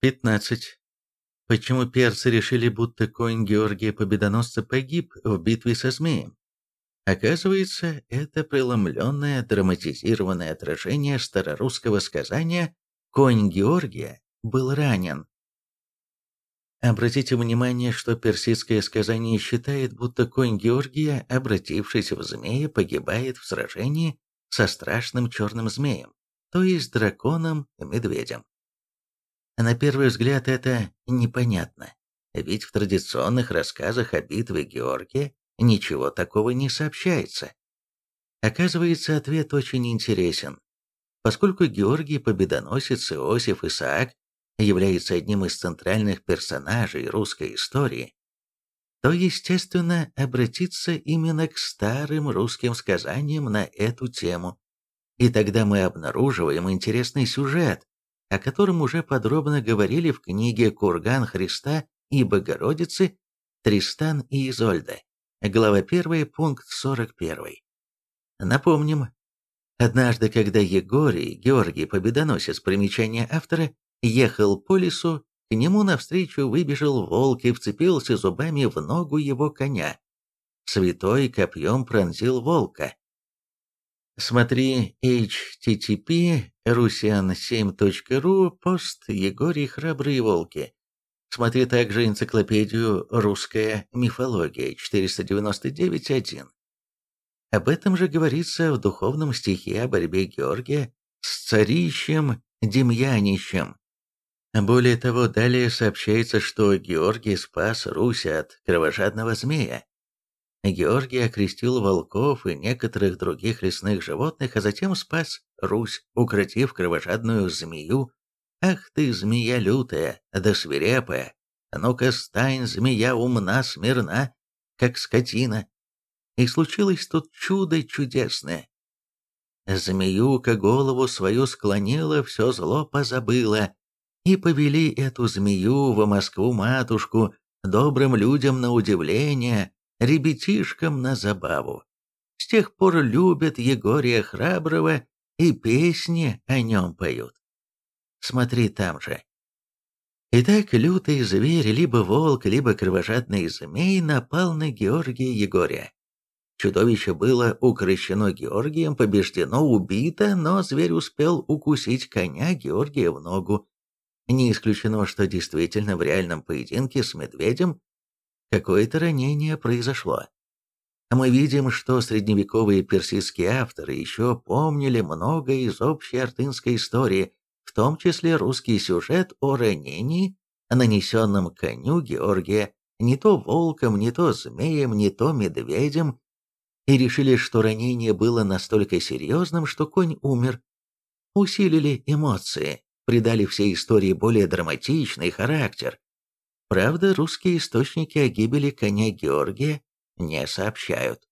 15. Почему перцы решили, будто конь Георгия Победоносца погиб в битве со змеем? Оказывается, это преломленное драматизированное отражение старорусского сказания «Конь Георгия был ранен». Обратите внимание, что персидское сказание считает, будто конь Георгия, обратившись в змея, погибает в сражении со страшным черным змеем, то есть драконом-медведем. На первый взгляд это непонятно, ведь в традиционных рассказах о битве Георгия ничего такого не сообщается. Оказывается, ответ очень интересен. Поскольку Георгий Победоносец Иосиф Исаак является одним из центральных персонажей русской истории, то, естественно, обратиться именно к старым русским сказаниям на эту тему. И тогда мы обнаруживаем интересный сюжет, о котором уже подробно говорили в книге «Курган Христа и Богородицы» Тристан и Изольда, глава 1, пункт 41. Напомним, однажды, когда Егорий, Георгий Победоносец, примечание автора, ехал по лесу, к нему навстречу выбежал волк и вцепился зубами в ногу его коня. Святой копьем пронзил волка. Смотри http rusian7.ru пост Егорий Храбрые Волки. Смотри также энциклопедию «Русская мифология» 499.1. Об этом же говорится в духовном стихе о борьбе Георгия с царищем Демьянищем. Более того, далее сообщается, что Георгий спас Русь от кровожадного змея, Георгий окрестил волков и некоторых других лесных животных, а затем спас Русь, укротив кровожадную змею. «Ах ты, змея лютая, да свирепая! Ну-ка, стань, змея умна, смирна, как скотина!» И случилось тут чудо чудесное. Змеюка голову свою склонила, все зло позабыла, и повели эту змею во Москву-матушку, добрым людям на удивление, ребятишкам на забаву. С тех пор любят Егория Храброго и песни о нем поют. Смотри там же. Итак, лютый зверь, либо волк, либо кровожадный змей напал на Георгия Егория. Чудовище было укращено Георгием, побеждено, убито, но зверь успел укусить коня Георгия в ногу. Не исключено, что действительно в реальном поединке с медведем какое-то ранение произошло. Мы видим, что средневековые персидские авторы еще помнили многое из общей артынской истории, в том числе русский сюжет о ранении, нанесенном коню Георгия, не то волком, не то змеем, не то медведем, и решили, что ранение было настолько серьезным, что конь умер. Усилили эмоции, придали всей истории более драматичный характер. Правда, русские источники о гибели коня Георгия не сообщают.